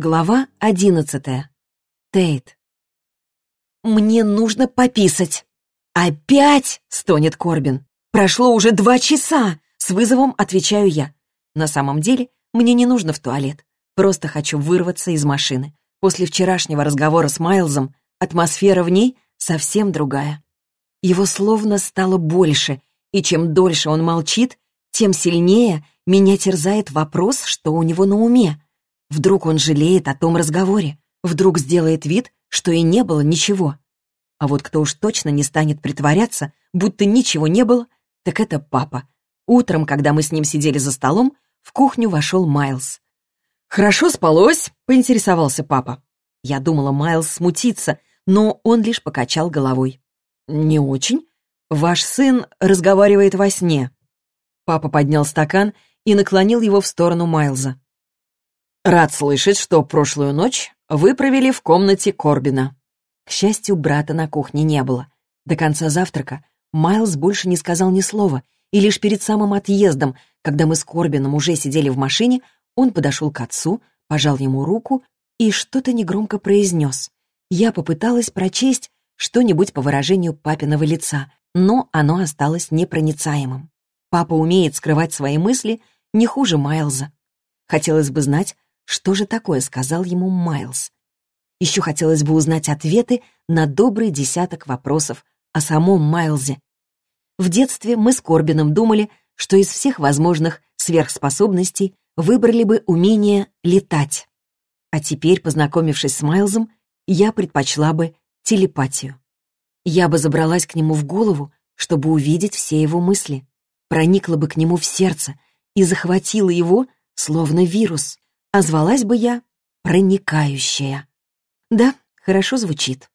Глава одиннадцатая. Тейт. «Мне нужно пописать». «Опять?» — стонет Корбин. «Прошло уже два часа!» — с вызовом отвечаю я. На самом деле, мне не нужно в туалет. Просто хочу вырваться из машины. После вчерашнего разговора с Майлзом атмосфера в ней совсем другая. Его словно стало больше, и чем дольше он молчит, тем сильнее меня терзает вопрос, что у него на уме. Вдруг он жалеет о том разговоре, вдруг сделает вид, что и не было ничего. А вот кто уж точно не станет притворяться, будто ничего не было, так это папа. Утром, когда мы с ним сидели за столом, в кухню вошел Майлз. «Хорошо спалось?» — поинтересовался папа. Я думала, Майлз смутится, но он лишь покачал головой. «Не очень. Ваш сын разговаривает во сне». Папа поднял стакан и наклонил его в сторону Майлза. «Рад слышать, что прошлую ночь вы провели в комнате Корбина». К счастью, брата на кухне не было. До конца завтрака Майлз больше не сказал ни слова, и лишь перед самым отъездом, когда мы с Корбином уже сидели в машине, он подошел к отцу, пожал ему руку и что-то негромко произнес. Я попыталась прочесть что-нибудь по выражению папиного лица, но оно осталось непроницаемым. Папа умеет скрывать свои мысли не хуже Майлза. Хотелось бы знать, что же такое сказал ему Майлз? Еще хотелось бы узнать ответы на добрый десяток вопросов о самом Майлзе. В детстве мы с Корбином думали, что из всех возможных сверхспособностей выбрали бы умение летать. А теперь, познакомившись с Майлзом, я предпочла бы телепатию. Я бы забралась к нему в голову, чтобы увидеть все его мысли, проникла бы к нему в сердце и захватила его, словно вирус а звалась бы я проникающая. Да, хорошо звучит.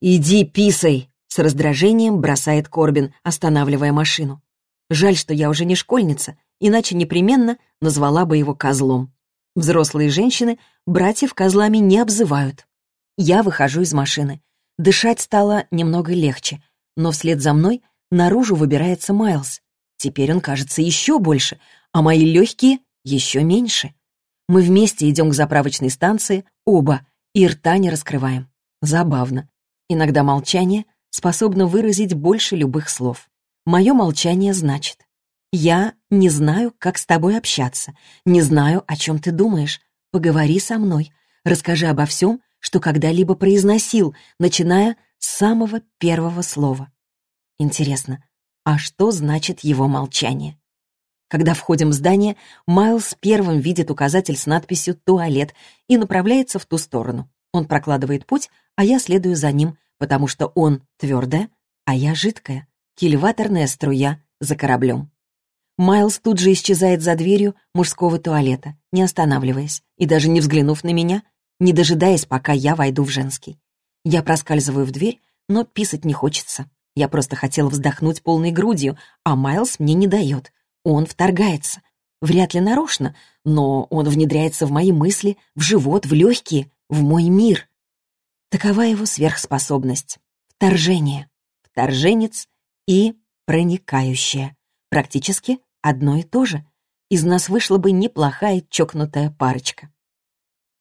«Иди писай!» — с раздражением бросает Корбин, останавливая машину. Жаль, что я уже не школьница, иначе непременно назвала бы его козлом. Взрослые женщины братьев козлами не обзывают. Я выхожу из машины. Дышать стало немного легче, но вслед за мной наружу выбирается Майлз. Теперь он кажется еще больше, а мои легкие еще меньше. Мы вместе идем к заправочной станции, оба, и рта не раскрываем. Забавно. Иногда молчание способно выразить больше любых слов. Мое молчание значит «Я не знаю, как с тобой общаться, не знаю, о чем ты думаешь. Поговори со мной, расскажи обо всем, что когда-либо произносил, начиная с самого первого слова». Интересно, а что значит его молчание? Когда входим в здание, Майлз первым видит указатель с надписью «Туалет» и направляется в ту сторону. Он прокладывает путь, а я следую за ним, потому что он твердая, а я жидкая, кильваторная струя за кораблем. Майлз тут же исчезает за дверью мужского туалета, не останавливаясь и даже не взглянув на меня, не дожидаясь, пока я войду в женский. Я проскальзываю в дверь, но писать не хочется. Я просто хотела вздохнуть полной грудью, а Майлз мне не дает. Он вторгается. Вряд ли нарочно, но он внедряется в мои мысли, в живот, в легкие, в мой мир. Такова его сверхспособность. Вторжение. Вторженец и проникающее. Практически одно и то же. Из нас вышла бы неплохая чокнутая парочка.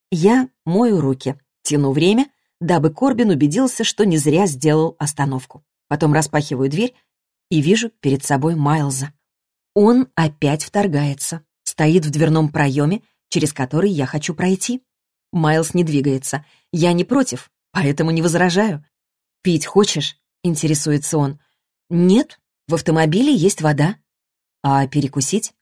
Я мою руки, тяну время, дабы Корбин убедился, что не зря сделал остановку. Потом распахиваю дверь и вижу перед собой Майлза. Он опять вторгается, стоит в дверном проеме, через который я хочу пройти. Майлз не двигается. Я не против, поэтому не возражаю. «Пить хочешь?» — интересуется он. «Нет, в автомобиле есть вода». «А перекусить?»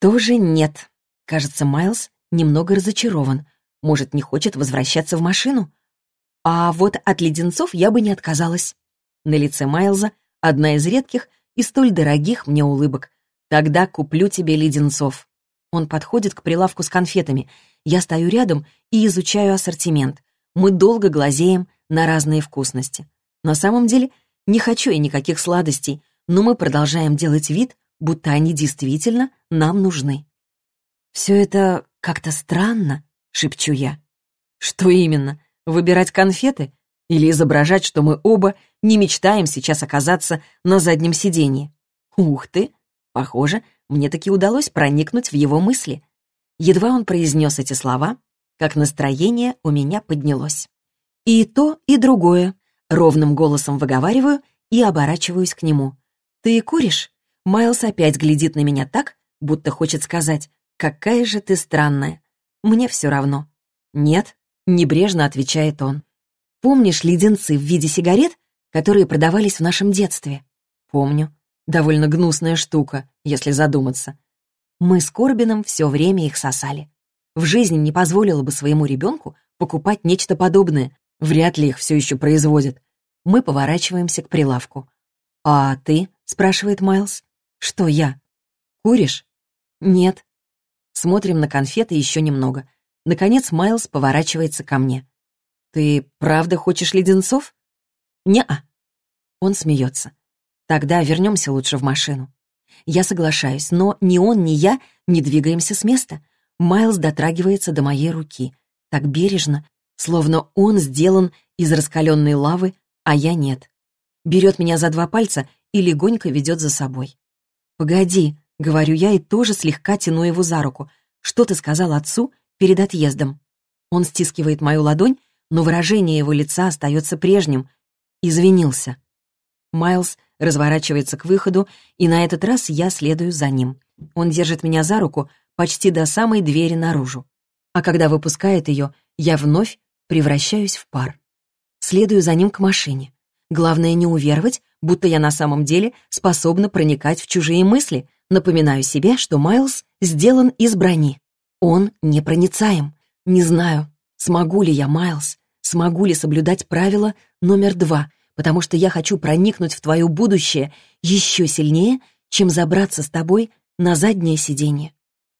«Тоже нет». Кажется, Майлз немного разочарован. Может, не хочет возвращаться в машину? А вот от леденцов я бы не отказалась. На лице Майлза одна из редких и столь дорогих мне улыбок. Тогда куплю тебе леденцов. Он подходит к прилавку с конфетами. Я стою рядом и изучаю ассортимент. Мы долго глазеем на разные вкусности. На самом деле не хочу я никаких сладостей, но мы продолжаем делать вид, будто они действительно нам нужны. «Все это как-то странно», — шепчу я. «Что именно? Выбирать конфеты? Или изображать, что мы оба не мечтаем сейчас оказаться на заднем сиденье? Ух ты! Похоже, мне таки удалось проникнуть в его мысли. Едва он произнес эти слова, как настроение у меня поднялось. И то, и другое. Ровным голосом выговариваю и оборачиваюсь к нему. «Ты куришь?» Майлз опять глядит на меня так, будто хочет сказать, «Какая же ты странная». Мне все равно. «Нет», — небрежно отвечает он. «Помнишь леденцы в виде сигарет, которые продавались в нашем детстве?» «Помню. Довольно гнусная штука, если задуматься. Мы с Корбином все время их сосали. В жизни не позволила бы своему ребенку покупать нечто подобное. Вряд ли их все еще производят. Мы поворачиваемся к прилавку. «А ты?» — спрашивает Майлз. «Что я? Куришь?» «Нет». Смотрим на конфеты еще немного. Наконец Майлз поворачивается ко мне. «Ты правда хочешь леденцов?» «Не-а». Он смеется. Тогда вернемся лучше в машину. Я соглашаюсь, но ни он, ни я не двигаемся с места. Майлз дотрагивается до моей руки. Так бережно, словно он сделан из раскаленной лавы, а я нет. Берет меня за два пальца и легонько ведет за собой. «Погоди», — говорю я и тоже слегка тяну его за руку. «Что ты сказал отцу перед отъездом?» Он стискивает мою ладонь, но выражение его лица остается прежним. Извинился. Майлз разворачивается к выходу, и на этот раз я следую за ним. Он держит меня за руку почти до самой двери наружу. А когда выпускает ее, я вновь превращаюсь в пар. Следую за ним к машине. Главное не уверовать, будто я на самом деле способна проникать в чужие мысли. Напоминаю себе, что Майлз сделан из брони. Он непроницаем. Не знаю, смогу ли я, Майлз, смогу ли соблюдать правило номер два, потому что я хочу проникнуть в твое будущее еще сильнее, чем забраться с тобой на заднее сиденье.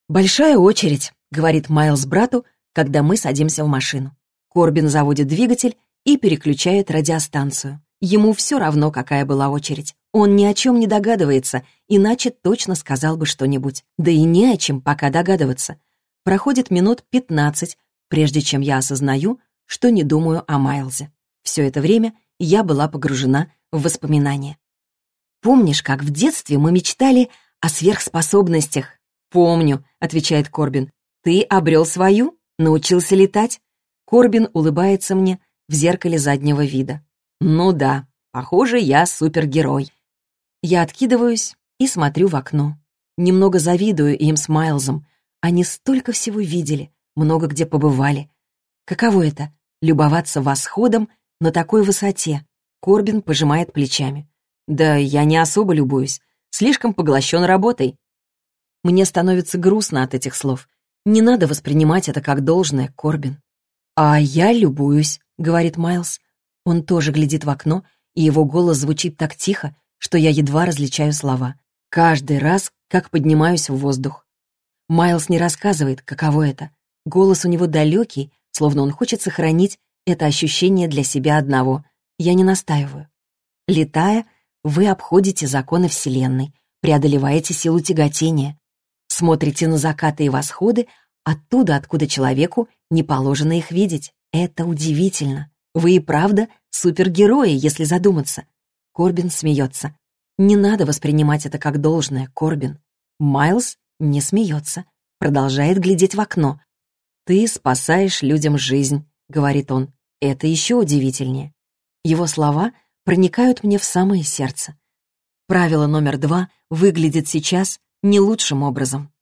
«Большая очередь», — говорит Майлз брату, когда мы садимся в машину. Корбин заводит двигатель и переключает радиостанцию. Ему все равно, какая была очередь. Он ни о чем не догадывается, иначе точно сказал бы что-нибудь. Да и не о чем пока догадываться. Проходит минут пятнадцать, прежде чем я осознаю, что не думаю о Майлзе. Все это время я была погружена в воспоминания. «Помнишь, как в детстве мы мечтали о сверхспособностях?» «Помню», — отвечает Корбин. «Ты обрел свою? Научился летать?» Корбин улыбается мне в зеркале заднего вида. «Ну да, похоже, я супергерой». Я откидываюсь и смотрю в окно. Немного завидую им с Майлзом. Они столько всего видели, много где побывали. Каково это — любоваться восходом на такой высоте. Корбин пожимает плечами. Да я не особо любуюсь. Слишком поглощен работой. Мне становится грустно от этих слов. Не надо воспринимать это как должное, Корбин. «А я любуюсь», — говорит Майлз. Он тоже глядит в окно, и его голос звучит так тихо, что я едва различаю слова. Каждый раз, как поднимаюсь в воздух. Майлз не рассказывает, каково это. Голос у него далекий, словно он хочет сохранить это ощущение для себя одного. Я не настаиваю. Летая, вы обходите законы Вселенной, преодолеваете силу тяготения, смотрите на закаты и восходы оттуда, откуда человеку не положено их видеть. Это удивительно. Вы и правда супергерои, если задуматься. Корбин смеется. Не надо воспринимать это как должное, Корбин. Майлз не смеется, продолжает глядеть в окно. «Ты спасаешь людям жизнь», — говорит он. Это еще удивительнее. Его слова проникают мне в самое сердце. Правило номер два выглядит сейчас не лучшим образом.